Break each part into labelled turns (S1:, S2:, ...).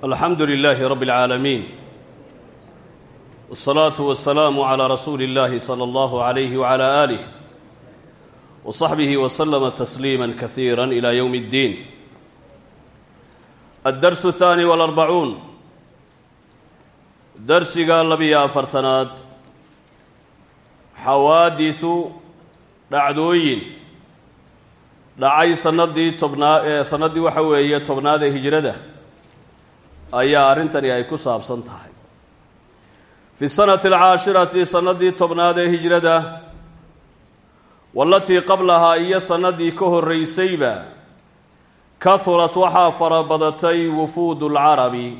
S1: alxamdu lilaahi rabi اlcaalamiin wاsalaatu wasalaamu calaa rasuuli اllahi salى allahu alayhi wcala aalih wصaxbihi wslama tasliima kasiira ila ywm اddiin addarsu اthaani walarbacuun darsiga labiyo afartanaad xawaadisu dhacdooyin dhacay sanadii tobnaa ee sannaddii waxa weeye tobnaad ee hijrada ayaa arrintani ay ku saabsan tahay. Fi sanati alcaashirati sannaddii tobnaad ee hijrada walatii qablahaa iyo sannaddii ka horraysayba kahurat waxaa farabadatay wufuudu lcarabi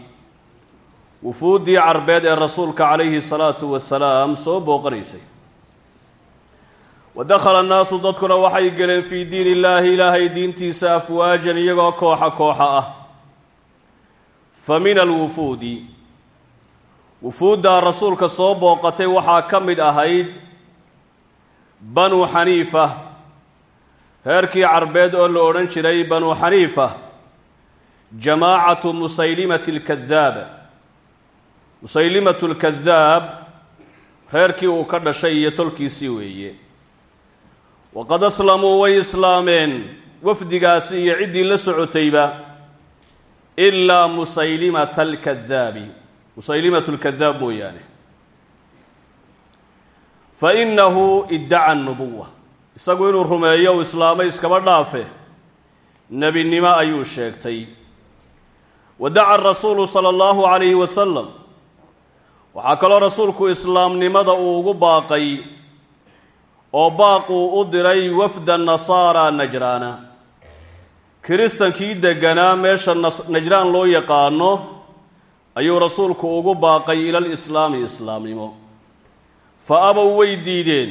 S1: wufuuddii carbeed ee rasuulka calayhi salaatu wasalaam soo booqanaysay. Wa dakhala annaasu dadkuna waxay galeen fii diin illaahi ilaahay diintiisa afwaajan iyagoo kooxa kooxa ah fa min alwufuudi. Wufuuddaa rasuulka soo booqatay waxaa ka mid ahayd banuu xaniifa. Reerkii carbeed oo la odhan jiray banuu xaniifa jamaacatu musaylimati alkadaab musaylimatu lkadaab reerkii uu ka dhashay iyo tolkiisii weeye. Waqad aslamuu way islaameen wafdigaasi iyo ciddii la socotayba ilaa musaylimata alkadaabi musaylimatu lkadaab mooyaane fa innahu iddaca annubuwa isagu inuu rumeeyo u islaamay iskaba dhaafe nebinimo ayuu sheegtay wa daca arasuulu sala allahu calayhi wasalam waxaa kaloo rasuulku islaamnimada uu ugu baaqay oo baaquu u diray wafda nasaara najraana kiristankii degganaa meesha najraan loo yaqaano ayuu rasuulku ugu baaqay ila lislaami islaamnimo. Fa abow way diideen.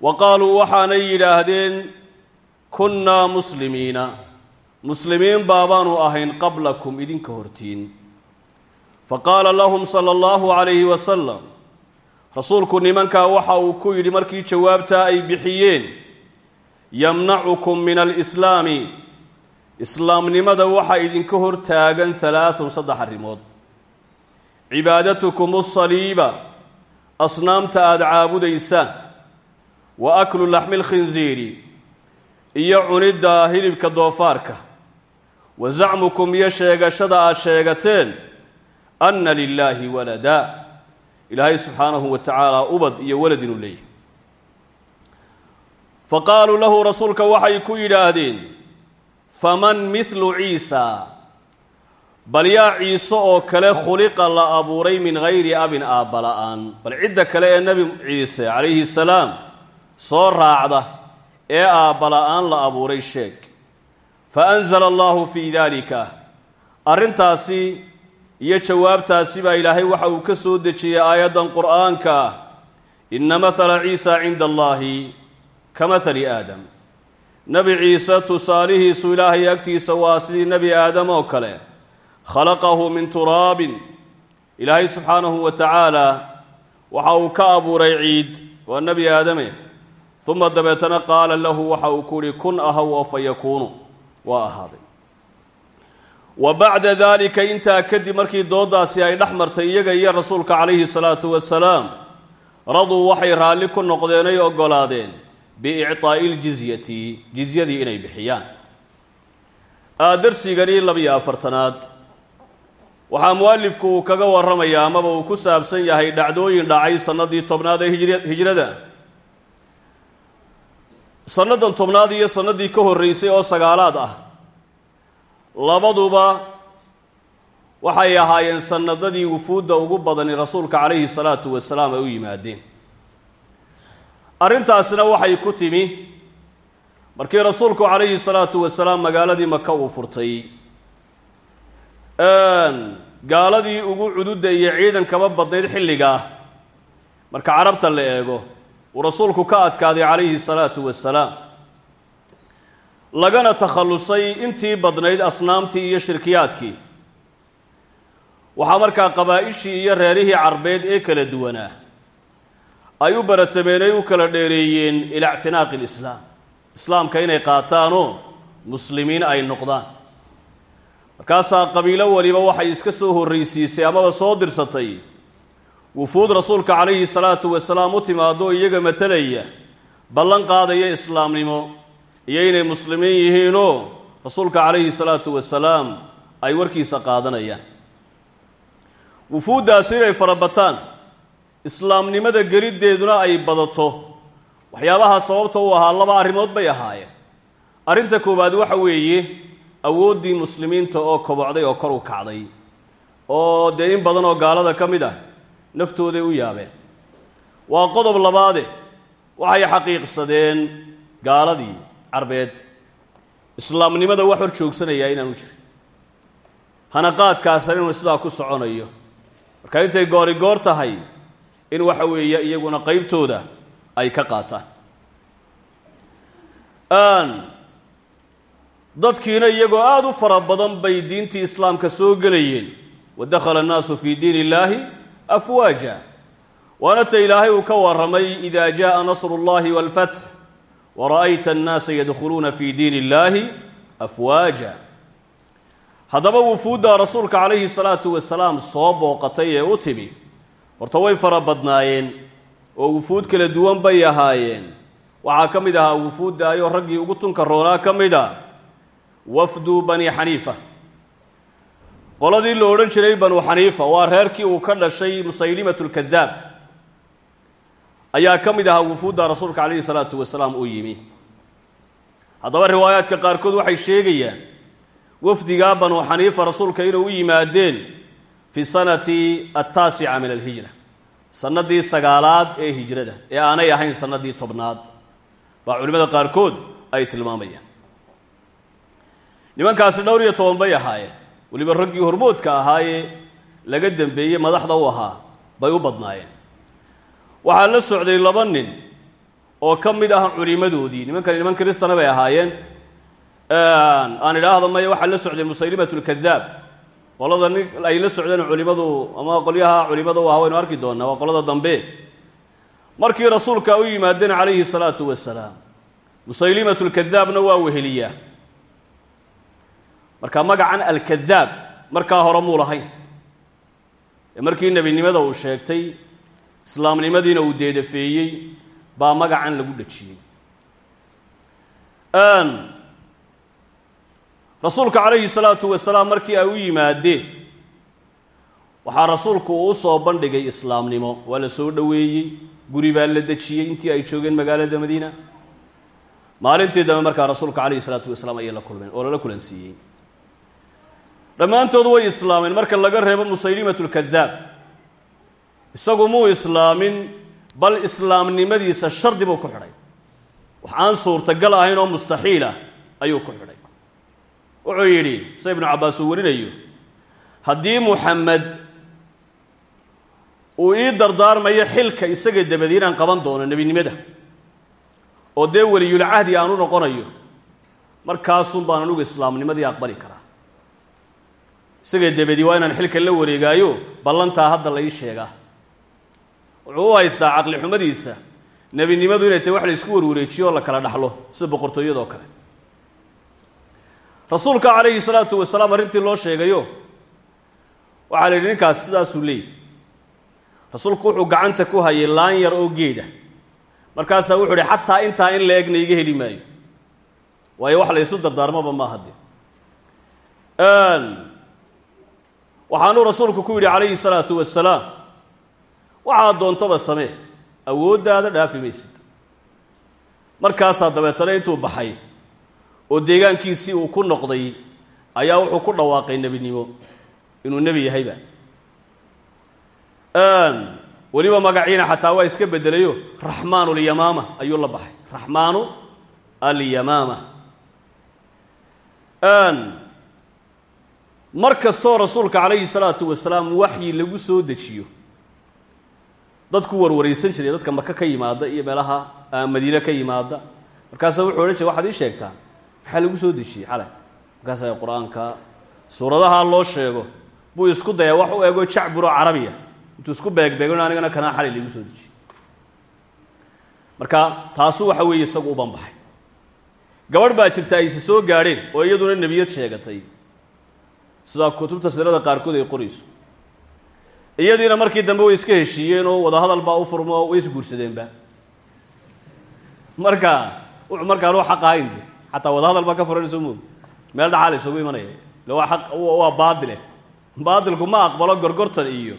S1: Wa qaaluu waxaanay yidhaahdeen kunnaa muslimiina. Muslimiin baabaanu ahayn qablakum idinka hortiin. Fa qaala lahum sala allahu calayhi wasalam rasuulku nimankaa waxa uu ku yidhi markii jawaabtaa ay bixiyeen yamnacukum min alislaami islaamnimada waxaa idinka hor taagan halaathun saddex arrimood. Cibaadatukum usaliiba asnaamta aada caabudaysaan wa aklu laxmi lkhinsiiri iyo cunidda hilibka doofaarka. Wa zacmukum iyo sheegashada aad sheegateen anna lilaahi walada. Ilaahay subxaanahu wa tacaala ubad iyo walad inuu leeyahy fa qaaluu lahu rasuulka waxay ku yidhaahdeen faman mithlu ciisa bal yaa ciise oo kale khuliqa la abuuray min hayri abin aabba la'aan bal cidda kale ee nebi ciise calayhi salaam soo raacda ee aabba la'aan la abuuray sheeg. Fa anzala allahu fii daalika arrintaasi iyo jawaabtaasi baa ilaahay waxa uu ka soo dejiyey aayaddan qur'aanka. Ah inna mathala ciisa cinda allaahi ka mathali aadam nebi ciise tusaalihiisu ilaahay agtiisa waa sidii nebi aadam oo kale. Khalaqahu min turaabin ilaahay subxaanahu wa tacaala waxa uu ka abuuray ciid waa nebi aadame uma dabeetana qaala lahu waxa uu ku yihi kun ahaw oo yakuunu. Waa ahaaday. Wa bacda daalika intaa kadib markii dooddaasi ay dhex martay iyaga iyo rasuulka calayhi salaatu wasalaam raduu waxay raalli ku noqdeenay oggolaadeen biicطaa'i ljizyati jizyadii inay bixiyaan darsigani labiyo afartanaad waxaa mualifku uu kaga warramayaa amaba uu ku saabsan yahay dhacdooyin dhacay sannadii tobnaad ee hijrada sannadan tobnaad iyo sannaddii ka horreysay oo sagaalaad ah labaduba waxay ahaayeen sanadadii wufuudda ugu badani rasuulka calayhi salaatu wasalaam ay u yimaadeen arrintaasina waxay ku timi markii rasuulku calayhi salaatu wasalaam magaaladii maka uu furtay. Gaaladii ugu cududda iyo ciidankaba badnayd xilligaa marka carabta la eego uu rasuulku ka adkaaday calayhi salaatu wasalaam. Lagana takhallusay intii badnayd asnaamtii iyo shirkiyaadkii. Waxaa markaa qabaa'ishii iyo reerihii carbeed ee kala duwanaa ay u baratameenay u kala dheereeyeen ilaa ictinaaqi lislaam islaamka inay qaataanoo muslimiin ay noqdaan. Markaasaa qabiilo weliba waxay iska soo horraysiisay amaba soo dirsatay. Wufuud rasuulka calayhi salaatu wasalaam u timaado iyaga matalaya ballan qaadaya islaamnimo iyo inay muslimiin yihiinoo rasuulka calayhi salaatu wasalaam ay warkiisa qaadanayaan. Wufuuddaasi inay farabataan islaamnimada geliddeeduna ay badato. Waxyaabaha sababta u ahaa laba arrimood bay ahaayeen. Arrinta koowaad waxa weeye awooddii muslimiinta oo kobocday oo kor u kacday oo dee in badan oo gaalada ka mid ah naftooday u yaabeen. Waa qodob labaade waxay xaqiiqsadeen gaaladii carbeed. Islaamnimada wax hor joogsanayaa inaanu jirin. Hanaqaadkaasna inuu sidaa ku soconayo. Marka intay goori goor tahay in waxa weeye iyaguna qeybtooda ay ka qaataan dadkiina iyagoo aada u fara badan bay diintii islaamka soo gelayeen wa dakhala annaasu fii diin illaahi afwaaja waana ta ilaahay uu ka warramay ida jaءa nasru اllahi wاlfatx wara'ayta annaasa yadkhuluuna fi diin illaahi afwaaja haddaba wufuudda rasuulka calayhi salaatu wasalaam soo booqatay ee u timi horta way fara badnaayeen oo wufuud kala duwan bay ahaayeen. Waxaa ka mid ahaa wufuuddaayoo raggii ugu tunka roonaa ka mid a wafdu bani xaniifa. Qoladii la odhan jiray banu xaniifa waa reerkii uu ka dhashay musaylimatu lkadaab ayaa ka mid ahaa wufuudda rasuulka calayhi salaatu wasalaam uu yimi. Haddaba riwaayaadka qaarkood waxay sheegayaan wafdigaa banu xaniifa rasuulka inay u yimaadeen fi sanati attaasica min alhijra. Sanadii sagaalaad ee hijrada ee aanay ahayn sanadii tobnaad baa culimmada qaarkood ay tilmaamayaan. Nimankaasi dhowr iyo toban bay ahaayeen. Weliba raggii hormoodka ahaayee laga dembeeyey madaxda u ahaa bay u badnaayeen. Waxaa la socday laba nin oo ka mid ah culimadoodii nimankani niman kristana bay ahaayeen. Aan idhaahdo maya waxaa la socday musaylimat lkadaab qolada nin ay la socdeen culimadu ama qolyaha culimada u ah arki doonaa waa qolada dambe. Markii rasuulka u yimaadeen calayhi salaatu wasalaam musaylimat lkadaabna waa weheliyaa. Marka magacan alkadaab markaa hore muu lahayn. Ee markii nebinimada uu sheegtay islaamnimadiina uu deedafeeyey baa magacan lagu dhejiyey rasuulka calayhi salaatu wasalaam markii ay u yimaadeen waxaa rasuulku uu soo bandhigay islaamnimo. Waa la soo dhoweeyey guri baa la dejiyey intii ay joogeen magaalada madiina. Maalintii dambe markaa rasuulka calayhi salaatu wasalaam ayay la kulmeen oo lala kulansiiyey. Dhammaantood way islaameen marka laga reebo musaylimat lkadaab isagu muu islaamin? Bal islaamnimadiisa shardi buu ku xidhay. Wax aan suurtagal ahayn oo mustaxiil ah ayuu ku xidhay wuxuu yidhi sida ibnu cabbaas uu warinayo haddii muxamed uu ii dardaarmayo xilka isaga dabadi inaan qaban doono nebinimada oo dee weliyulcahdi aan u noqonayo markaasun baan anugu islaamnimadii aqbali karaa. Isaga dabadi waa inaan xilka la wareegaayo ballantaa hadda la ii sheegaa. Wuxuu u haystaa caqli xumadiisa nebinimadu inay tahy wax la isku warwareejiyo oo la kala dhaxlo sida boqortooyadoo kale rasuulka calayhi salaatu wasalaam arrintii loo sheegayo waxaa la yidhi ninkaas sidaasuu leeyay rasuulku wuxuu gacanta ku hayay laan yar oo geeda markaasaa wuxuu ihi xataa intaa in la egna iga heli maayo. Waayo wax la ysu dardaarmaba maaha de waxaanuu rasuulku ku yidhi calayhi salaatu wasalaam waxaad doontaba samee awooddaada dhaafi maysid markaasaa dabeetana intuu baxay oo deegaankiisii uu ku noqday ayaa wuxuu ku dhawaaqay nebinimo inuu nebi yahayba weliba magaciina xataa waa iska bedelayo raxmaan alyamaama ayuu la baxay. Raxmaanu alyamaama. Mar kastoo rasuulka calayhi salaatu wasalaam waxyi lagu soo dejiyo dadku warwaraysan jiray dadka maka ka yimaada iyo meelaha madiine ka yimaada. Markaasa wuxuu odhan jiray waxaad ii sheegtaa maxaa lagu soo dejiyey xalay markaasa qur'aanka suuradaha loo sheego. Buu isku dayaa wax u ego jacburo carabiya. Intuu isku beegbeego anigana kanaa xalay lagu soo dejiyey marka taasu waxa weeye isagu u banbaxay. Gabadh baa jirta ayse soo gaadheen oo iyaduna nebiyad sheegatay. Sidaa kutubta sirada qaarkood ay qorayso. Iyadiina markii dambe way iska heshiiyeen oo wadahadal baa u furmo way isguursadeenba marka wuxuu markaan xaq ahayn xataa wadahadal ka furanayso moog meel dhaxaa la isugu imanaya. Ile waa aq waa baadile baadilku ma aqbalo gorgortan iyo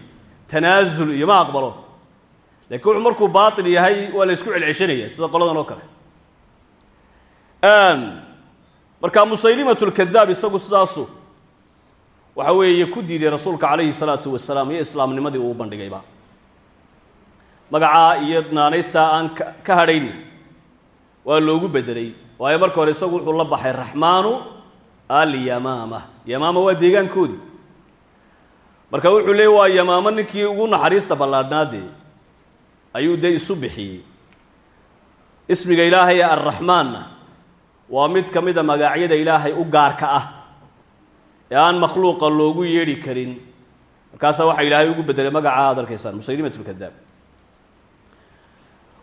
S1: tanaasul iyo ma aqbalo. Lakiin wuxuu markuu baatil yahay waa la isku celceshanaya sida qoladan oo kale. Marka musaylimatu lkadaab isagu sidaasu waxa weeye ku diiday rasuulka calayhi salaatu wasalaam iyo islaamnimadii uu bandhigayba magacaa iyo naanaystaa aan ka hadhayn waa loogu bedelay waayo marka hore isagu wuxuu la baxay raxmaanu alyamaama yamaama. Waa deegaankoodii. Marka wuxuu leey waa yamaamo ninkii ugu naxariista ballaadhnaadee ayuu dee isu bixiyey. Ismiga ilaahay ee arraxmaanna waa mid ka mid a magaacyada ilaahay u gaarka ah ee aan makhluuqa loogu yeedhi karin. Markaasaa waxaa ilaahay ugu bedelay magacaa ad arkaysaan musaylimat lkadaab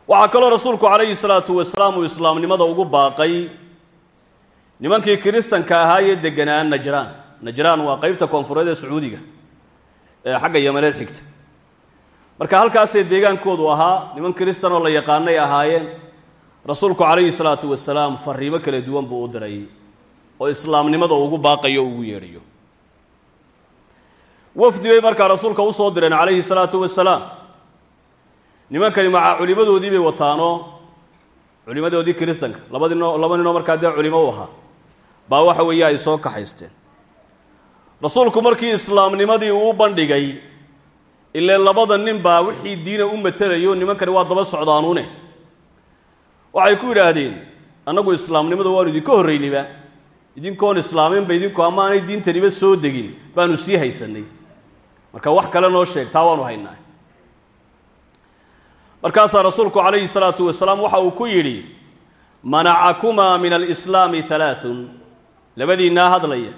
S1: waxaa kaloo rasuulku calayhi salaatu wasalaam uu islaamnimada ugu baaqay nimankii kiristanka ahaayee deganaa najraan. Najraan waa qeybta koonfureed ee sacuudiga ee xagga yamaneed xigta. Marka halkaasee deegaankoodu ahaa niman kiristan oo la yaqaanay ahaayeen rasuulku calayhi salaatu wasalaam fariimo kala duwan buu u diray oo islaamnimada ugu baaqayo ugu yeedhayo. Wafdi bay markaa rasuulka u soo direen calayhi salaatu wasalaam nimankani macaa culimadoodii bay wataanoo culimadoodii kiristanka. Labadi no laba ninoo markaa dee culimo u ahaa. Baa waxa weeye ay soo kaxaysteen. Rasuulku markii islaamnimadii uu bandhigay ile labada nin baa wixii diina u matelayo nimankani waa daba socdaanuune waxay ku yidhaahdeen annagu islaamnimada waanu idinka horraynayba idinkoon islaaminba idinku ama aanay diintaniba soo degin. Baanu sii haysanay. Marka wax kale noo sheeg taa waanu haynaa markaasaa rasuulku calayhi salaatu wasalaam waxa uu ku yidhi manacakumaa min alislaami halaathun labadiinnaa hadlaya.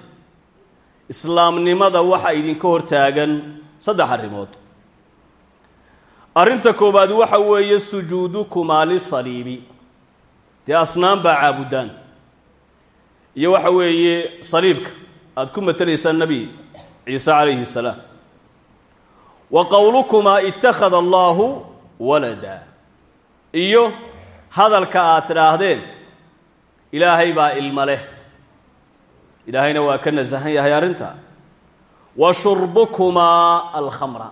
S1: Islaamnimada waxa idinka hortaagan saddex arrimood. Arrinta koowaad waxa weeye sujuudukumaa lisaliibi. Dee asnaan baa caabudaan. Iyo waxa weeye saliibka. Aada ku matelaysaan nebi ciise calayhi salaam. Wa qowlukumaa ittakhada allaahu walada. Iyo hadalka aad tidhaahdeen ilaahay baa ilma leh. Ilaahayna waa ka nasahan yahay arrinta. Wa shurbukumaa alkhamra.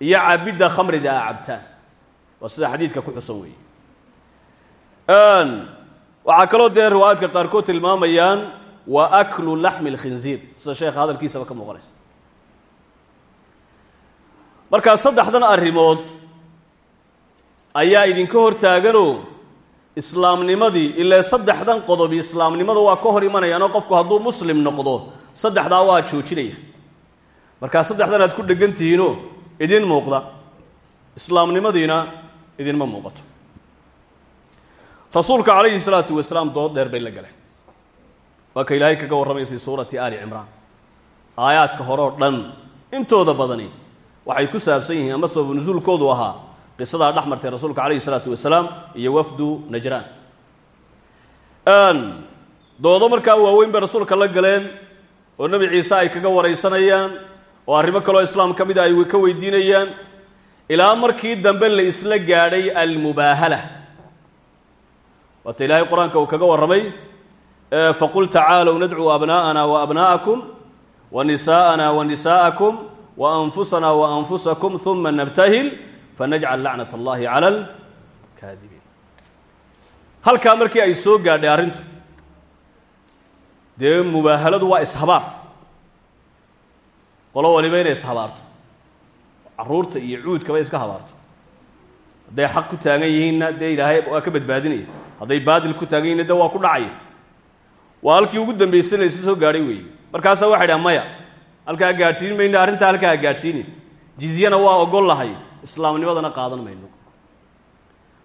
S1: Iyo cabidda khamrida aa cabtaan waa sida xadiidka ku xusan weeye. Waxaa kaloo dee riwaayaadka qaarkood tilmaamayaan wa aklu laxmi اlkhinziir sida sheekha hadalkiisaba ka muuqanaysa. Markaa saddexdan arrimood ayaa idinka hortaaganoo islaamnimadii ilaa saddexdan qodobi islaamnimada waa ka hor imanayaanoo qofku hadduu muslim noqdo saddexdaa waa joojinaya. Markaa saddexdan aad ku dhegan tihiinoo idin muuqda islaamnimadiina idinma muuqato. Rasuulka calayhi salaatu wasalaam dood dheer bay la galeen waa ka ilaahay kaga warramay fii suurati aali cimraan. Aayaadka hore oo dhan intooda badani waxay ku saabsan yihiin ama sababu nusuulkoodu ahaa qisadaa dhex martay rasuulka calayhi salaatu wasalaam iyo wafdu najraan. Doodo markaa waaweyn bay rasuulka la galeen oo nebi ciise ay kaga waraysanayaan oo arrimo kaloo islaam ka mida ay ka weydiinayaan ilaa markii dambe la isla gaadhay almubaahala. Waata ilaahay qur'aanka uu kaga warramay faqul tacaalow nadcuu abnaa'ana wa abnaa'akum wa nisaa'ana wa nisaa'akum wa anfusana wa anfusakum uma nabtahil fanajcal lacnat allahi cala alkaadibiin halkaa markii ay soo gaadhay arrintu dee mubaahaladu waa ishabaar qolo waliba inay ishabaarto carruurta iyo cuudkaba iska habaarto hadday xaq ku taagan yihiinna dee ilaahay waa ka badbaadinaya hadday baadil ku taagan yihinna dee waa ku dhacaya waa halkii ugu dambaysay la isla soo gaadhay weeye markaasaa waxay dhaha maya halkaa gaadhsiin mayno arrintaa halkaa ha gaadhsiinin jizyana waa ogol lahay islaamnimadana qaadan mayno.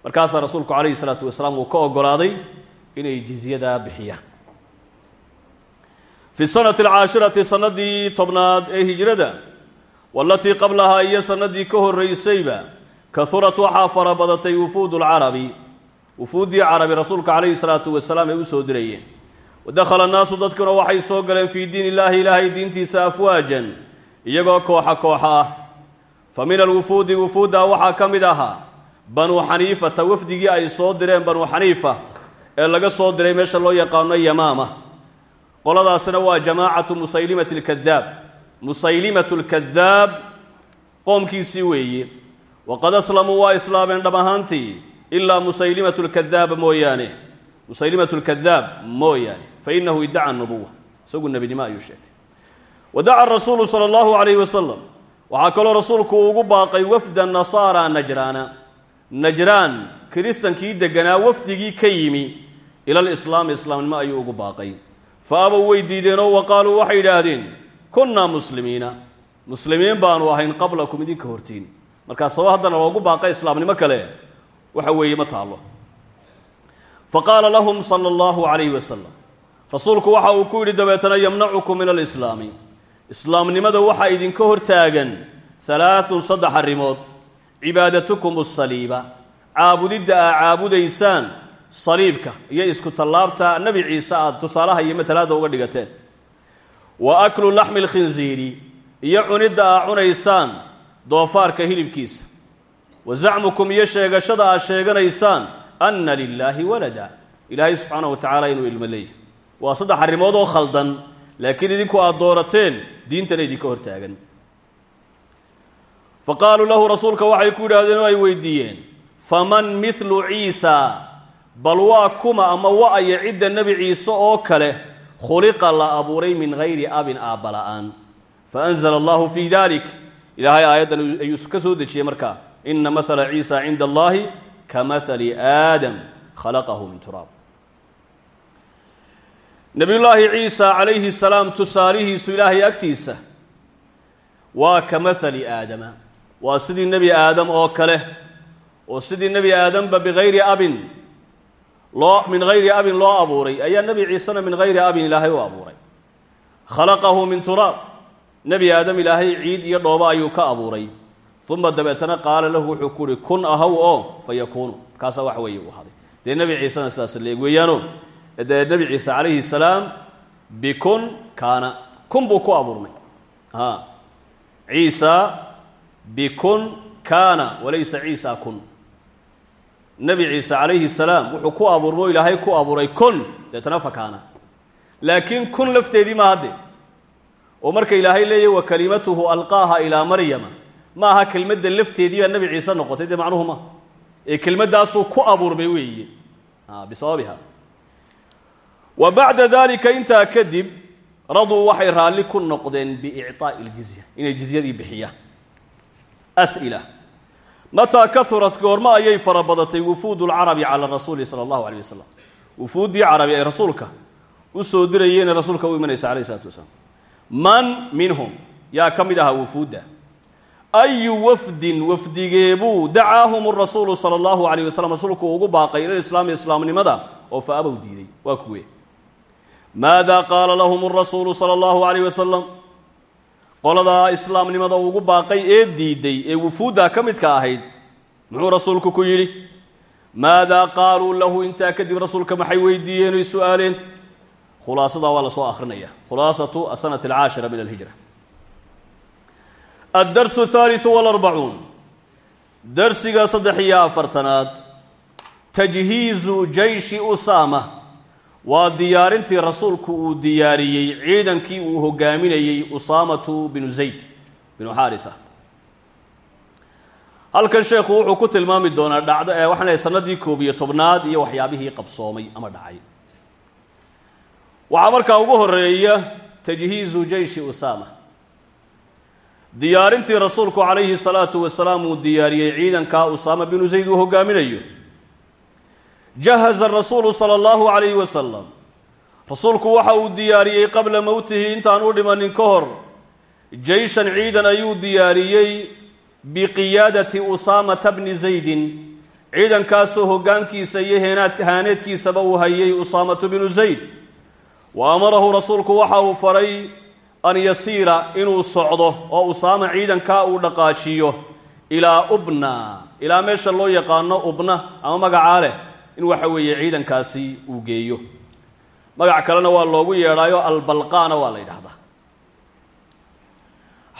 S1: Markaasaa rasuulku calayhi salaatu wasalaam uu ka ogolaaday inay jizyadaa bixiyaan fi sanati alcaashirati sanadii tobnaad ee hijrada walatii qablahaa iyo sanadii ka horraysayba kahurat waxaa fara badatay wufuud lcarabi wufuuddii carabi rasuulka calayhi salaatu wasalaam ay u soo dirayeen wadakhala annaasu dadkuna waxay soo galeen fii diin illaahi ilaahay diintiisa afwaajan iyagoo kooxa kooxa ah fa min alwufuudi wufuudda waxaa ka mid ahaa banuu xaniifata wafdigii ay soo direen banuu xaniifa ee laga soo diray meesha loo yaqaano yamaama. Qoladaasna waa jamaacatu musaylimati alkadaab musaylimatu alkadaab qoomkiisii weeye. Waqad aslamuu waa islaameen dhab ahaantii ilaa musaylimatu lkadaaba mooyaane. Musaylimatu lkadaab mooyaane. Fa inahu iddaca nubuwa isagu nebinimo ayuu sheegtay. Wadaca rasuulu sala allahu calayhi wasalam waxaa kaloo rasuulku ugu baaqay wafda nasaara najraana. Najraan kiristankii deganaa wafdigii ka yimi. Ila lislaami islaamnimo ayuu ugu baaqay. Fa abow way diideenoo wa qaaluu waxay yidhaahdeen kunnaa muslimiina. Muslimiin baanu ahayn qablakum idinka hortiin. Markaa sabab haddana loogu baaqa islaamnimo kale. Waxa weeye ma taallo. Fa qaala lahum sala allahu calayhi wasalam rasuulku waxa uu ku yidhi dabeetana yamnacukum min alislaami islaamnimada waxaa idinka hortaagan halaathun saddex arrimood. Cibaadatukum asaliiba caabudidda aa caabudaysaan saliibka iyo isku tallaabta nebi ciise aada tusaalaha iyo matalaadda uga dhigateen. Wa aklu laxmi alkhinsiiri iyo cunidda aa cunaysaan doofaarka hilibkiisa. Wa zacmukum iyo sheegashada aad sheeganaysaan anna lilaahi walada. Ilaahay subxaana wa tacaala inuu ilmo leeyahy waa saddex arrimood oo khaldan laakiin idinku aad doorateen diintana idinka hortaagan. Fa qaaluu lahu rasuulka waxay ku yidhahdeen oo ay weydiiyeen faman midlu ciisa? Bal waa kuma ama wa-aya cidda nebi ciise oo kale? Khuliqa la abuuray min hayri abin aabbala'aan fa anzala allahu fii dalik ilaahay aayaddan ayuu ka soo dejiyey markaa ina mahala ciisa cinda allahi ka mahali aadam khalaqahu min turaab nebiyullaahi ciisa calayhi salaam tusaalihiisu ilaahay agtiisa. Waa ka mahali aadama. Waa sidii nebi aadam oo kale. Oo sidii nebi aadamba bigayri abin. Loo min hayri abin loo abuuray. Ayaa nebi ciisena min hayri abin ilaahay u abuuray. Khalaqahu min turaab nebi aadam ilaahay ciid iyo dhoobo ayuu ka abuuray. Uma dabeetana qaala lahu wuxuu ku uhi kun ahaw oo fa yakuunu markaasaa wax weeye u haday. Dee nebi ciisena sidaas leeg weeyaano dee nebi ciise calayhi salaam bikun kaana kun buu ku abuurmay. Ciisa bikun kaana walaysa ciisa kun. Nebi ciise calayhi salaam wuxuu ku abuurmo ilaahay ku abuuray kun. Deetana fa kaana laakiin kun lafteedii ma hadde oo marka ilaahay leeyahy wa kalimatuhu alqaaha ilaa maryama. Ma aha kelmadda lafteedii baa nebi ciise noqotay dee macnuhu ma. Ee kelmaddaasuu ku abuurmay weeye. Bisababiha wa bacda dalika intaa kadib raduu waxay raalli ku noqdeen biicaa'i ljizya inay jizyadii bixiyaan as'ila. Mataa kahurat goormo ayay fara badatay wufuudu lcarabi cala rasuuli sala allahu aleyh wasalam wufuuddii carabi ay rasuulka u soo soo dirayeenee rasuulka u imanaysa calayh isalatu wasalaam. Man minhum yaa ka mid ahaa wufuudda. Ayu wafdin wafdigeebuu dacaahum rasuulu sala allahu alayhi wasalam rasuulku ugu baaqay ilal islaami islaamnimada oo faabow diiday waa kuwe maada qaala lahum rasuulu sala allahu alayh wasalam qoladaa islaamnimada ugu baaqay ee diiday ee wufuuddaa ka midka ahayd muxuu rasuulku ku yidhi maadaa qaaluu lahu intaa kadib rasuulka maxay weydiiyeen oy su'aaleen? Khulaasadaa waa la soo akrinaya khulaasatu asanati alcaashira min alhijra. Addarsu athaalithu walarbacuun. Darsiga saddex iyo afartanaad. Tajhiizu jayshi usaama waa diyaarintii rasuulku uu diyaariyey ciidankii uu hogaaminayey usaamatu binu zayd binu xaarisa. Halkan sheekhu wuxuu ku tilmaami doonaa dhacdo ee waxaan sanadii koob iyo tobnaad iyo waxyaabihii qabsoomay ama dhacay. Waxaa markaa ugu horreeya tajhiizu jayshi usaama. Diyaarintii rasuulku calayhi salaatu wasalaam uu diyaariyey ciidankaa usaama binu zayd uu hogaaminayo jahaza rasuulu sala allahu calayhi wasalam rasuulku waxa uu diyaariyey qabla mowtihi intaan u dhimanin ka hor. jeyshan ciidan ayuu diyaariyey biqiyaadati usaamata bni zaydin ciidankaasoo hoggaankiisa iyo heenaad haaneedkiisaba uu hayay usaamatu binu zayd wa amarahu rasuulku waxa uu faray an yasiira inuu socdo oo usaama ciidankaa uu dhaqaajiyo ilaa ubna ilaa meesha loo yaqaano ubna ama magacaa leh in waxa weeye ciidankaasi uu geeyo. Magac kalena waa loogu yeedhaayo albalqaana waa la yidhahdaa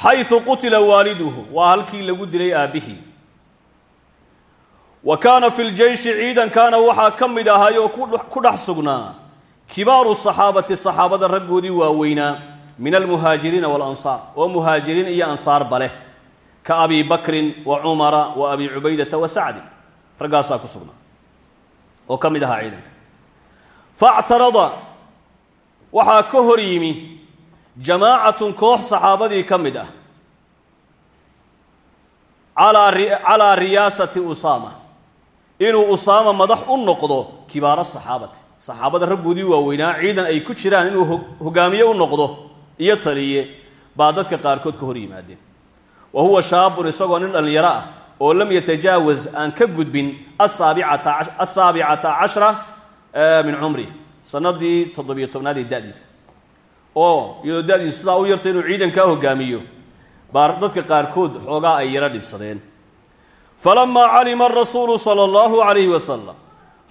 S1: xayثu qutila waaliduhu waa halkii lagu dilay aabbihii. Wa kaana fi ljeyshi ciidankaana waxaa ka mid ahaayoo ku dhex sugnaa kibaaru saxaabati saxaabada raggoodii waaweynaa min almuhaajiriina walansaar oo muhaajiriin iyo ansaarba leh ka abi bakrin wa cumara wa abi cubaydata wa sacdi raggaasaa ku sugnaa oo ka mid ahaa ciidanka. Factarada waxaa ka hor yimi jamaacatun koox saxaabadii ka mid ah. Calaa riyaasati usaama. Inuu usaama madax u noqdo kibaaro saxaabati saxaabada raggoodii waaweynaa ciidan ay ku jiraan inuu hogaamiye u noqdo iyo taliye baa dadka qaarkood ka hor yimaadeen. Wa huwa shaabun isagoo nin dhallinyaro ah oo lam yatajaawaz aan ka gudbin asaabicata cashra min cumrih sanadii toddobiyo tobnaad ee da'diisa. Oo iyadoo da'diisu sidaa u yarta inuu ciidankaa hogaamiyo baa dadka qaarkood xoogaa ay yaro dhibsadeen. Falamaa calima arasuulu sala allahu calayhi wasalam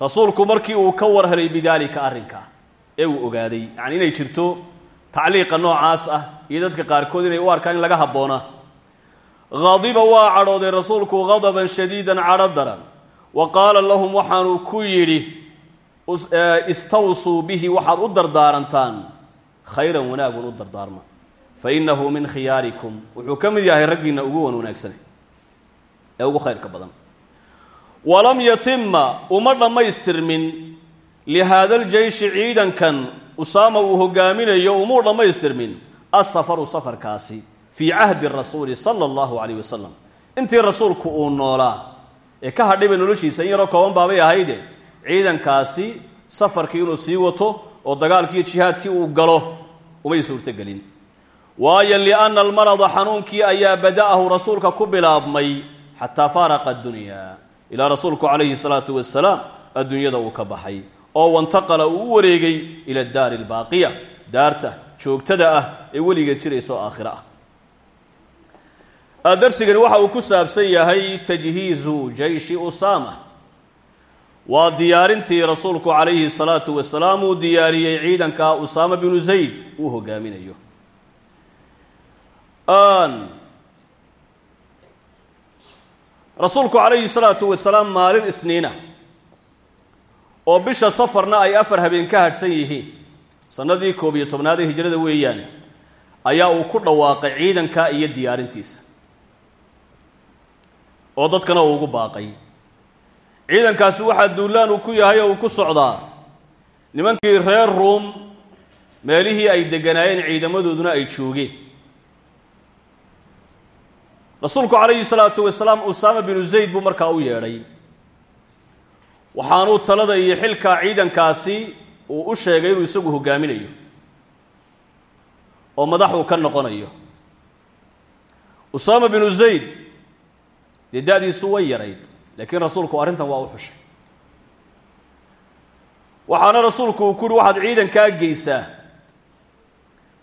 S1: rasuulku markii uu ka war helay bidaalika arrinkaa ee uu ogaaday yacni inay jirto tacliiqa noocaas ah iyo dadka qaarkood inay u arkaan in laga habboona hadiba waa cadhooday rasuulku hadaban shadiidan cadho daran. Wa qaala lahum waxaanuu ku yidhi istawsuu bihi waxaad u dardaarantaan. Khayran wanaagun u dardaarma fa innahu min khiyaarikum. Wuxuu ka mid yahay raggiinna ugu wan wanaagsane. Ee ugu khayrka badan. Walam yatima uma dhammaystirmin. Lihaada ljeyshi ciidankan usaama uu hogaaminayo umuu dhammaystirmin. Asafaru safarkaasi fii cahdi rasuuli sala allahu calayh wasalam intii rasuulku uu noolaa ee ka hadhayba noloshiisa in yaroo kooban baabay ahayde ciidankaasi safarkii inuu sii wato oo dagaalkiiyo jihaadkii uu galo umay suurtogelin waayo lianna almarada xanuunkii ayaa bada'ahu rasuulka ku bilaabmay xataa faaraqa addunyaa ilaa rasuulku calayhi salaatu wasalaam adduunyada uu ka baxay oo wantaqala uu u wareegay ila daari albaaqiya daarta joogtada ah ee weligeed jiraysa oo aakhiro ah darsigani waxa uu ku saabsan yahay tajhiizu jeyshi usaama. Waa diyaarintii rasuulku calayhi salaatu wasalaam uu diyaariyey ciidanka usaama binu zayd uu hogaaminayo. Rasuulku calayhi salaatu wasalaam maalin isniina oo bisha safarna ay afar habeen ka hadhsan yihiin sannadii koob iyo tobnaad ee hijrada weeyaane ayaa uu ku dhawaaqay ciidanka iyo diyaarintiisa oo dadkana uu ugu baaqay. Ciidankaasi waxaa duulaan uu ku yahay oo uu ku socdaa. Nimankii reer ruum meelihii ay degganaayeen ciidamadooduna ay joogeen. Rasuulku calayhi salaatu wasalaam usaama binu zayd buu markaa u yeedhay. Waxaanuu talada iyo xilkaa ciidankaasi uu u sheegay inuu isagu hogaaminayo oo madaxuu ka noqonayo. Usaama binu zayd dee da-diisu way yarayd laakiin rasuulku arrintan waa u xushay. Waxaana rasuulku uu ku uhi waxaad ciidankaa geysaa.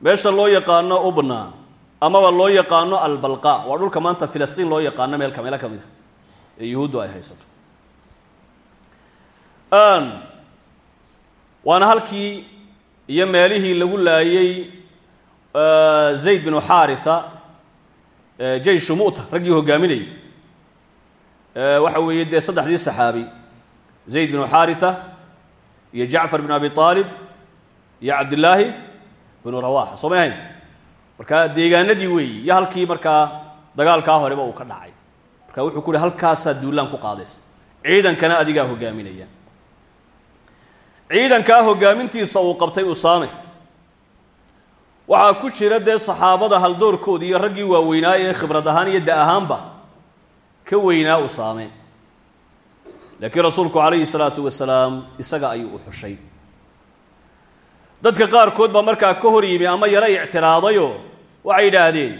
S1: Meesha loo yaqaano ubna amaba loo yaqaano albalqa. Waa dhulka maanta filistiin loo yaqaano meel kameelo ka mid a ee yuhuuddu ay haysato. Waana halkii iyo meelihii lagu laayey zayd binu xaaritha jeyshu mu'ta raggii hogaaminayay waxa weeye dee saddexdii saxaabi zayd binu xaaritha iyo jacfar binu abi aalib iyo cabdillaahi binu rawaxa soo may ahayn? Markaa deegaanadii weeyi iyo halkii markaa dagaalkaa horeba uu ka dhacay. Marka wuxuu ku uhi halkaasaa duulaan ku qaadaysa. Ciidankana adigaa hogaaminaya. Ciidankaa hogaamintiisa uu qabtay usaame. Waxaa ku jira dee saxaabada haldoorkooda iyo raggii waaweynaa ee khibrad ahaan iyo da ahaanba ka weynaa usaame laakiin rasuulku calayhi salaatu wasalaam isaga ayuu u xushay. Dadka qaarkood baa markaa ka hor yimi ama yaro ictiraadayoo waxay yidhaahdeen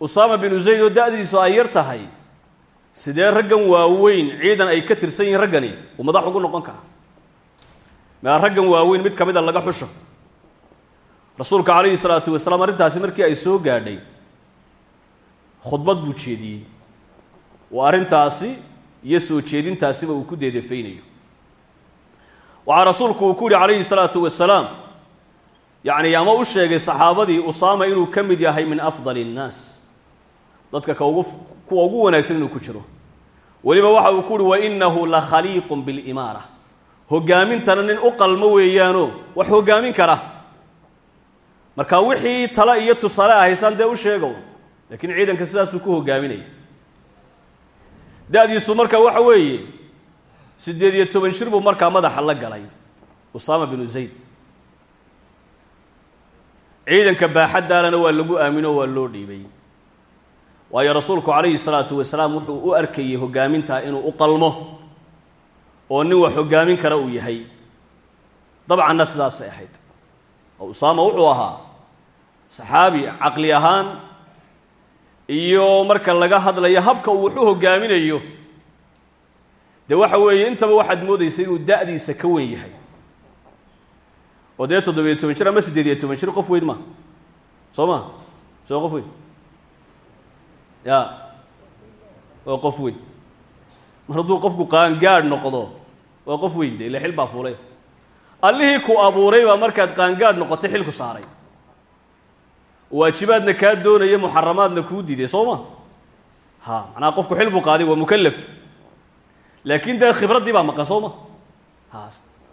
S1: usaama binu zayd oo da-diisu ay yar tahay. Sidee raggan waaweyn ciidan ay ka tirsan yihiin raggani? Uu madax ugu noqon karaa. Maa raggan waaweyn mid ka mid a laga xusho. Rasuulka calayhi salaatu wasalaam arrintaasi markii ay soo gaadhay khudbad buu jeediyey oo arrintaasi iyo soo jeedintaasiba uu ku deedefaynayo waxaa rasuulku uu ku yihi calayhi salaatu wasalaam yacni ama u sheegay saxaabadii usaama inuu ka mid yahay min afdali innaas dadka ka ugu kuwa ugu wanaagsan inuu ku jiro. Weliba waxa uu ku uhi wa inahu la khaliiqun bilimaara hogaamintana nin u qalmo weeyaano wax hogaamin kara. Marka wixii tale iyo tusaale ahaysaan dee u sheegow laakiin ciidanka sidaasuu ku hogaaminaya da-diisu marka waxa weeye siddeed iyo toban jir buu markaa madaxa la galay usaama binu zayd. Ciidanka baaxaddaalana waa lagu aamino waa loo dhiibay. Waayo rasuulku calayhi salaatu wasalaam wuxuu u arkayey hogaamintaa inuu u qalmo oo nin wax hogaamin kara uu yahay. Dabcanna sidaasay ahayd. Oo usaama wuxuu ahaa saxaabi caqli ahaan iyo marka laga hadlayo habka uu wax u hogaaminayo dee waxa weeye intaba waxaad moodaysa inuu da-diisa ka weyn yahay. Oo dee toddobiyo toban jir ama siddeed iyo toban jir qof weyn ma. Soo ma? Soo qof weyn? Ya. Waa qof weyn. Mar hadduu qofku qaangaadh noqdo waa qof weyn de ila xil baa fuulay. Allihii ku abuuray baa markaad qaangaadh noqotay xilku saaray waajibaadna kaa doonaya muxaramaadna kuu diiday soo ma? Ha macnaha qofku xil buu qaaday waa mukalaf laakiin dee khibraddii baa maqan soo ma? Ha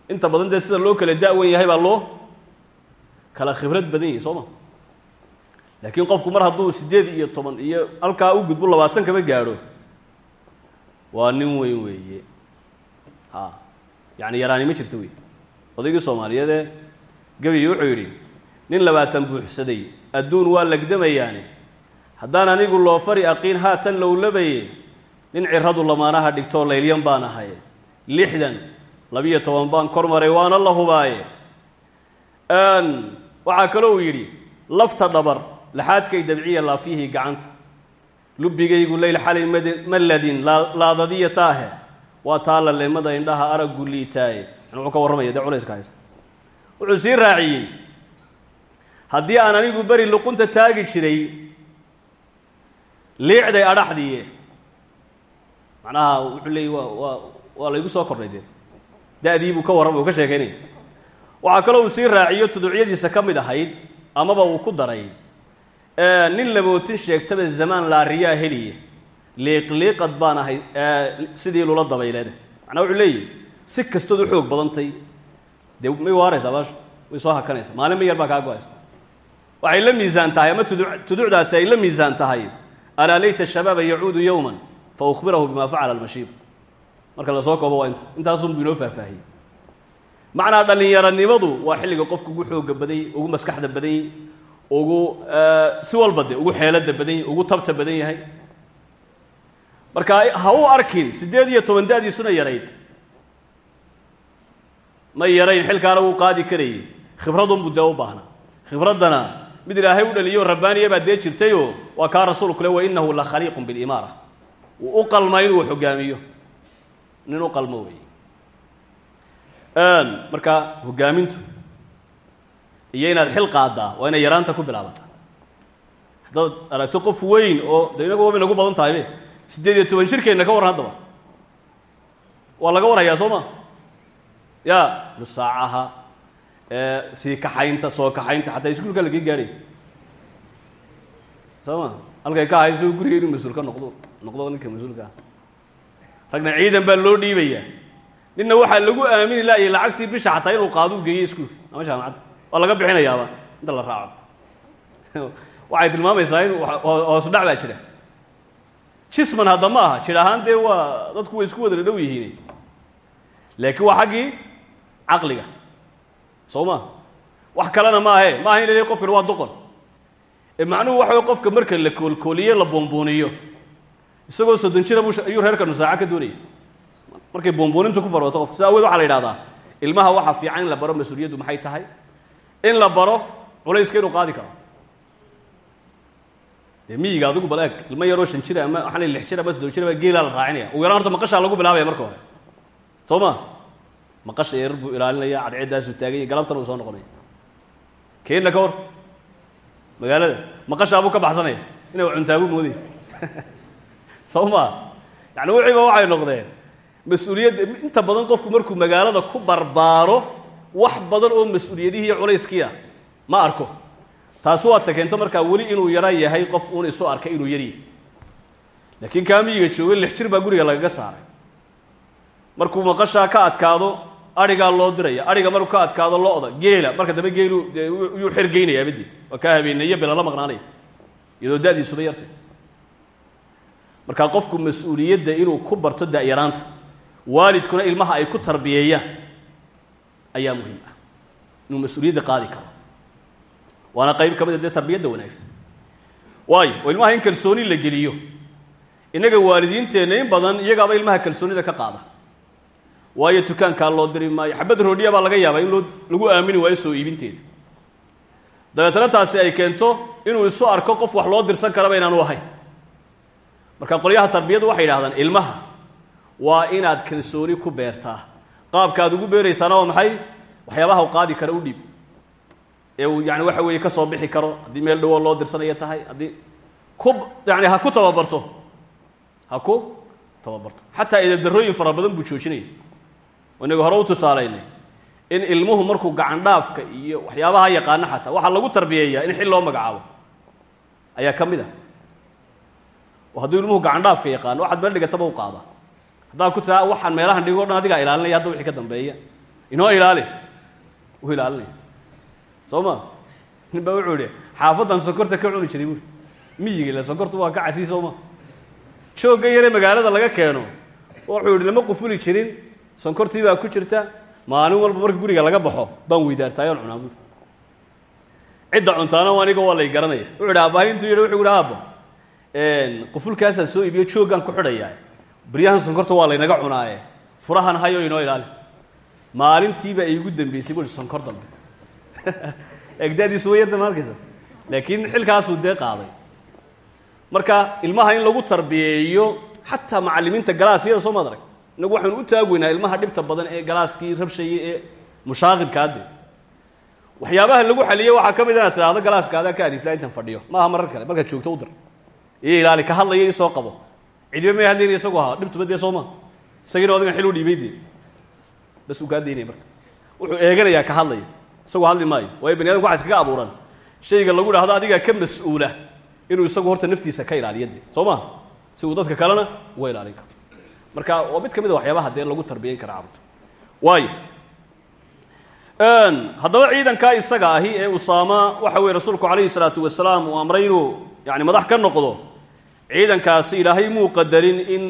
S1: inta badan dee sida loo kala da-wan yahay baa loo kala khibrad badan yahay soo ma? Laakiin qofku mar hadduu siddeed iyo toban iyo halkaa u gudbo labaatan kaba gaadho. Waa nin weyn weeye. Ha yacni yaraani ma jirto wey odaygii soomaaliyeedee gebiyi wuxuu yidhi nin labaatan buuxsaday. Adduun waa lagdamayaane. Haddaan anigu loo fari aqiin haatan lowlabaye nin ciradu lamaanaha dhigtoo laylyan baan ahay lixdan labiyo toban baan kor maray waana la hubaaye. Waxaa kaloo uu yidhi lafta dhabar laxaadkay dabciya laafyihii gacanta. Lubbigaygu leyl xalay maladin laadadiya taahe. Waa taa laleemada indhaha araggu liitaaye. Wuxuu ka warramaya dee culayska haysta. Wuxuu sii raaciyey haddii aan anigu beri luqunta taagi jiray liicday adhaxdiiye macnaha wuxuu leeyay waa waa waa laygu soo kordhay dee. Da-dii buu ka warrama uu ka sheekaynaya waxaa kaloo uu sii raaciyo tuduucyadiisa ka mid ahayd amaba uu ku daray nin labootin sheegtaba zamaan laariyaa heliye liiqliiqad baan ahay sidii lula dabayleeda macnaa wuxuu leeyihi si kastood u xoog badantay dee may waaraysaa baasha way soo hakanaysaa. Maalin ma yar baa kaa go'aysa waxay la miisaan tahay ama tudu tuduucdaasi ay la miisaan tahay. Alaa layta shabaaba yacuudu yowman fa ukhbirahu bima facala almashiib marka la soo koobo waa inta intaasun buu inoo faahfaahiyey macnaa dhallinyaranimadu waa xilliga qofku ugu xooga badanyay ugu maskaxda badanyay ugu si walba ugu xeelada badan ugu tabta badan yahay. Marka ha u arkin siddeed iyo toban ma yarayn xilkaana wuu qaadi karayay khibradunbuu dee u baahnaa khibraddana mid ilaahay u dhaliyo rabbaaniya baa dee jirtayoo waa kaa rasuulku le wa inahu la khaliiqun bilimaara wuu u qalmaa inuu hogaamiyo. Nin u qalmo weeye marka hogaamintu iyo inaad xil qaaddaa waa inay yaraanta ku bilaabataa. Haddaad aragto qof weyn oo de inagu waabay nagu badan tahaybe siddeed iyo toban jirkeenna ka warran haddaba. Waa laga warhayaa soo ma? Ya nusaacaha sii kaxaynta soo kaxaynta xataa iskuulka lagii gaadhay soo ma? Halkay ka hayso guriga inuu mas'uul ka noqdo noqdo ninka mas'uulka. Ragna ciidan baa loo dhiibayaa ninna waxaa lagu aamini laayay lacagtii bisha xataa inuu qaado u geeyo iskuulka ama jaamacadda waa laga bixinayaaba inta la raaco. Waxay tilmaamaysaa in hoos dhac baa jira. Jisman hadda ma aha jir ahaan dee waa dadku way isku wada dhow yihiin. Laakiin waa xaggii caqliga soo ma wax kalena ma ahe. Ma aha in la qofkan waa doqon. Ee macnuhu waxa way qofka marka la koolkooliyo la buunbuuniyo isagoo soddon jira ayuu reerka nusaaco ka doonaya markay buunbuunintu ku farbato qofka si aweed waxaa la yidhahdaa ilmaha waxaa fiican in la baro mas'uuliyaddu maxay tahay? In la baro culayska inuu qaadi karo. Dee miyiga adigu bal eeg ilmo yaroo shan jira ama waxaan lix jir ama toddoba jir baa geelaa la raacinaya. Ugu yaraan horta maqashaa lagu bilaabaya marka hore. Soo ma maqasha yarar buu ilaalinaya cadceeddaasu taaganya galabtana uu soo noqonaya keenna ka hor. Magaalada maqashaabuu ka baxsanaya inay cuntaabu moodaya soo ma yani wixiiba waxay noqdeen. Mas'uuliyadda inta badan qofku markuu magaalada ku barbaaro wax badan oo mas'uuliyadihii iyo culayskiia ma arko. Taasi waa ta keento markaa weli inuu yara yahay qof uun isu arkay inuu yaryahay laakiin kaamiyiga joogay lix jir baa guriga lagaga saaray. Markuu maqashaa ka adkaado adhigaa loo diraya adhiga markuu ka adkaado lo-da geela marka dambe geelu yuu xergeynayaa midii waa kaa habeeneeyo belala maqnaanaya iyadoo da-diisuba yartay. Markaa qofku mas'uuliyadda inuu ku barto da-yaraanta waalidkuna ilmaha ay ku tarbiyeeyaan ayaa muhiim ah. Inuu mas'uuliyadda qaadi karo. Waana qayb ka mid a dee tarbiyadda wanaagsan. Waayo oo ilmaha in kalsooni la geliyo innaga waalidiinteenna in badan iyagaaba ilmaha kalsoonida ka qaada waayo dukaankaa loo diri maayo. Xabad roodhiya baa laga yaabaa in lagu aamini waayo soo iibinteeda dabeetana taasi ay keento inuu isu arko qof wax loo dirsan karaba inaanu ahayn marka qolyaha tarbiyadu waxay yidhahdaan ilmaha waa inaad kalsooni ku beertaa. Qaabka aad ugu beeraysaana waa maxay? Waxyaabaha u qaadi kara u dhiib. Ee uu yani waxa weeye ka soo bixi karo haddii meel dhawoo loo dirsanaya tahay haddii ku yani ha ku tababarto. Ha ku tababarto. Xataa eedadarooyin fara badan buu joojinaya inaga hore tusaalaynay in ilmuhu markuu gacan dhaafka iyo waxyaabaha yaqaano xataa waxaa lagu tarbiyeeyaa in xil loo magacaabo ayaa ka mid a oo hadduu ilmuhu gacan dhaafka yaqaano waxaad meel dhigataba u qaada. Haddaad ku tiraa waxaan meelahan dhigo dhan adigaa ilaalinaya hadda wixii ka dambeeya. Inoo ilaali u ilaalinaya. Soo ma? Nin baa wuxuu idhi xaafaddan sonkorta ka cuni jiray buuri miyiga ile sonkortu waa ka casii soo ma? Joogga yare magaalada laga keeno wuxuu yidhi lama qufuli jirin sonkortii baa ku jirta maalin walba marka guriga laga baxo baan weydaartaayoon cunaa buuri cidda cuntaana aniga waa lay garanaya. Wuxuu yidhi aabaahintu yidhi wuxuu yidhi aabba qufulkaasaan soo iibiyo jooggaan ku xidhayaa baryahan sonkorta waa laynaga cunaaye. Furahan hayo inoo ilaali. Maalintiibaa iigu dambeysay bui sonkor dambe egdaadiisu wa yarda ma laakiin xilkaasuu dee qaaday. Marka ilmaha in lagu tarbiyeeyo xataa macalimiinta galaasyada soo maad inagu waxaynu u taagweynaa ilmaha dhibta badan ee galaaskii rabshayay ee mushaaqibkaade waxyaabaha lagu xaliyey waxaa ka mid inaad tidhahdo galaaskaadaa ka aliflaa intan fadhiyo. Maaha marar kale markaad joogto u dir iyo ilaali ka hadlaya isoo qabo. Cidiba may hadlayna isagu ahaa dhibtuba dee soo maa isagiina xil u dhiibay bas uu kaa daynaya marka. Wuxuu eeganayaa ka hadlaya. Isagu hadli maayo. Waayo bani adamka waxa iskaga abuuran. Shayga lagu dhahdo adigaa ka mas'uula inuu isagu horta naftiisa ka ilaaliya dee. Soo maa si uu dadka kalena uga ilaalin karo marka waa mid ka mid a waxyaabaha dee lagu tarbiyan kara carruurta. Waayo haddaba ciidankaa isaga ahi ee usaama waxa weye rasuulku calayhi salaatu wasalaam uu amray inuu yani madax ka noqdo ciidankaasi ilaahay muu qadarin in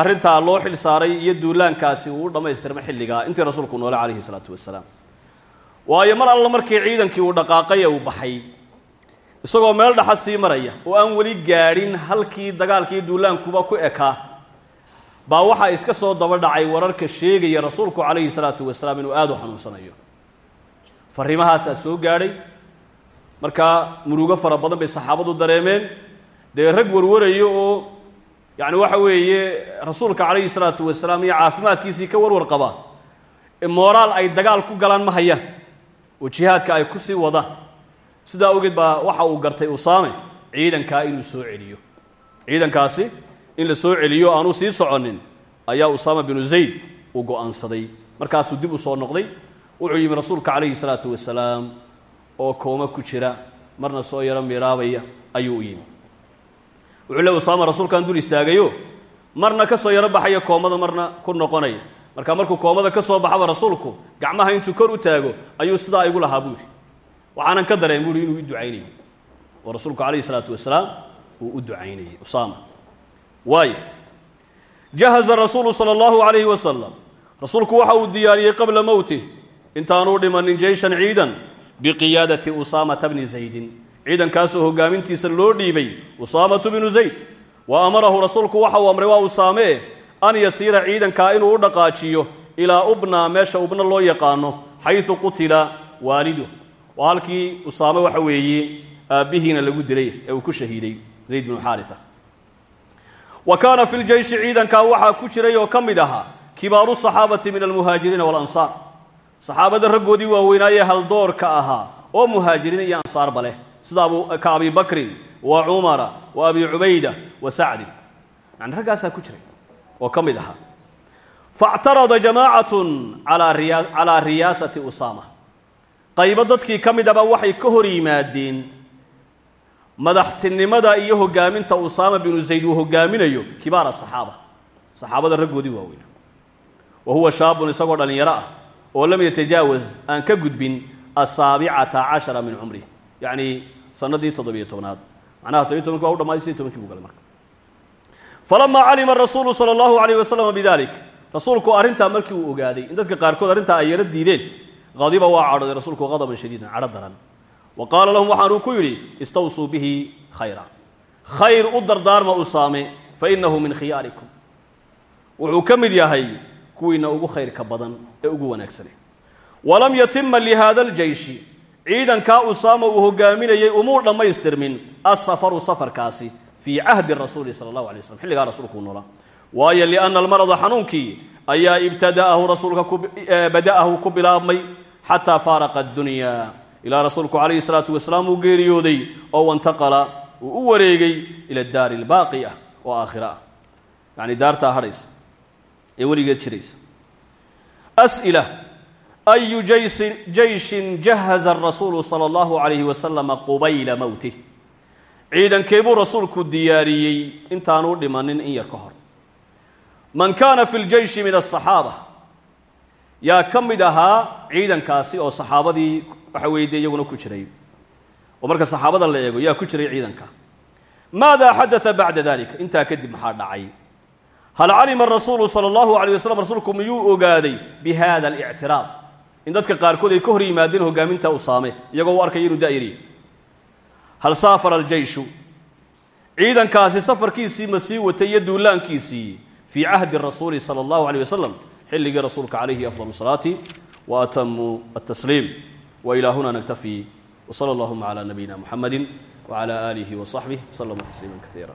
S1: arrintaa loo xil saaray iyo duulaankaasi uu u dhammaystirma xilligaa intii rasuulku noole calayhi salaatu wasalaam. Waayo mar alla markii ciidankii uu dhaqaaqay uu baxay isagoo meel dhaxa sii maraya oo aan weli gaadhin halkii dagaalkii duulaankuba ku ekaa baa waxaa iska soo daba dhacay wararka sheegaya rasuulku calayhi salaatu wasalaam inuu aada u xanuunsanayo. Fariimahaasaa soo gaadhay. Markaa murugo fara badan bay saxaabadu dareemeen. Dee rag warwarayo oo yacni waxa weeye rasuulka calayhi salaatu wasalaam iyo caafimaadkiisii ka warwar qabaa mooraal ay dagaal ku galaan ma hayaan oo jihaadka ay ku sii wadaan sidaa awgeed baa waxa uu gartay usaame ciidankaa inuu soo celiyo. Ciidankaasi in la soo celiyo aanu sii soconin ayaa usaama binu zayd uu go'aansaday. Markaasuu dib u soo noqday wuxuu yimi rasuulka calayhi salaatu wasalaam oo kooma ku jira marna soo yaro miraabaya ayuu u yimi. Wuxuu le usaama rasuulkaan dul istaagayo marna ka soo yaro baxaya koomada marna ku noqonaya. Marka markuu koomada ka soo baxaba rasuulku gacmaha intuu kor u taago ayuu sidaa igu lahaa buuri waxaanan ka dareen buuri inuu i ducaynayo oo rasuulku calayhi salaatu wasalaam uu u ducaynayay usaama waaya jahaza rasuulu sala allahu calayhi wasalam rasuulku waxa uu diyaariyey qabla mowtih intaanuu dhimanin jeyshan ciidan biqiyaadati usaamata bni zaydin. Ciidankaasoo hogaamintiisa loo dhiibay usaamatu bnu zayd. Wa amarahu rasuulku waxa uu amray waa usaamee an yasiira ciidankaa inuu u dhaqaajiyo ilaa ubna meesha ubna loo yaqaano xaysu qutila waalidu waa halkii usaame waxa weeye aabbihiina lagu dilay ee uu ku shahiiday zayd bnu xaaria wa kaana fi ljeyshi ciidankaa waxaa ku jiray oo ka mid ahaa kibaaru saxaabati min almuhaajiriina walansaar saxaabada raggoodii waaweynaaye haldoorka ahaa oo muhaajiriin iyo ansaarba leh. Sida ka abi bakrin wa cumara wa abi cubayda wa sacdin yani raggaasaa ku jiray oo ka mid ahaa factarada jamaacatun calaa riyaasati usaama. Qaybo dadkii ka mid aba waxay ka hor yimaadeen madaxtinimada iyo hogaaminta usaama binu zayd uu hogaaminayo kibaara saxaaba. Saxaabada raggoodii waaweyna wa huwa shaabun isagoo dhallinyaro ah oo lam yatajaawaz aan ka gudbin asaabicata cashara min cumrih yacni sanadii toddobiyo tobnaad. Macnaha todobiy tobanki waa u dhamaaday sidii tobankii buu galay marka. Falamaa calima rasuulu sala allahu alayh bidalik. Rasuulku arrintaa markii uu ogaaday in dadka qaarkood arrintaa ay yaro diideen qadiba waa cadhooday rasuulku qadaban shadiidan cadho daran wa qaala lahum waxaanuu ku yidhi istawsuu bihi khayra. Khayr u dardaarma usaame fa innahu min khiyaarikum. Wuxuu ka mid yahay kuwiina ugu khayrka badan ee ugu wanaagsane. Walam yatima lihaada aljeyshi ciidankaa usaama uu hogaaminayey umuu dhammaystirmin asafaru safarkaasi fii cahdi rasuuli sala allahu alay slam xilligaa rasuulku u noolaa. Waayo lianna almarada xanuunkii ayaa ibtada'ahu rasuulka bada'ahu ku bilaabmay xataa faaraqa addunya ilaa rasuulku calayhi salaatu wasalaam uu geeriyooday oo wantaqala uu u wareegay ila daari albaaqi ah oo aakhira ah. Yacni daartaa hadhaysa ee weligeed jiraysa. As'ila ayu jaysin jeyshin jahaza arasuulu sala allahu calayhi wasalama qubayla mowtih ciidankee buu rasuulku diyaariyey intaanu dhimanin in yar ka hor. Man kaana fi ljeyshi min asaxaaba yaa ka mid ahaa ciidankaasi oo saxaabadii waxa weeye dee iyaguna ku jiray. Oo marka saxaabada la eego yaa ku jiray ciidanka. Maada xadaa bacda dalika intaa kadib maxaa dhacay. Hal calima rasuulu sala allahu alayh wasalam rasuulku miyuu ogaaday bi hada alictiraab in dadka qaarkood ay ka hor yimaadeen hogaaminta usaame iyagoo u arkaya inuu da'yariya hal saafara aljeyshu ciidankaasi safarkiisii ma sii watay iyo duulaankiisii fii cahdi rasuuli sala allahu alayh wasalam xilligii rasuulka calayhi afdal salaati wa atamu huna naktafi. Wsala allahuma cala nabiyina muxamadi wcala aalihi wasaxbih wslama tasliima kaiira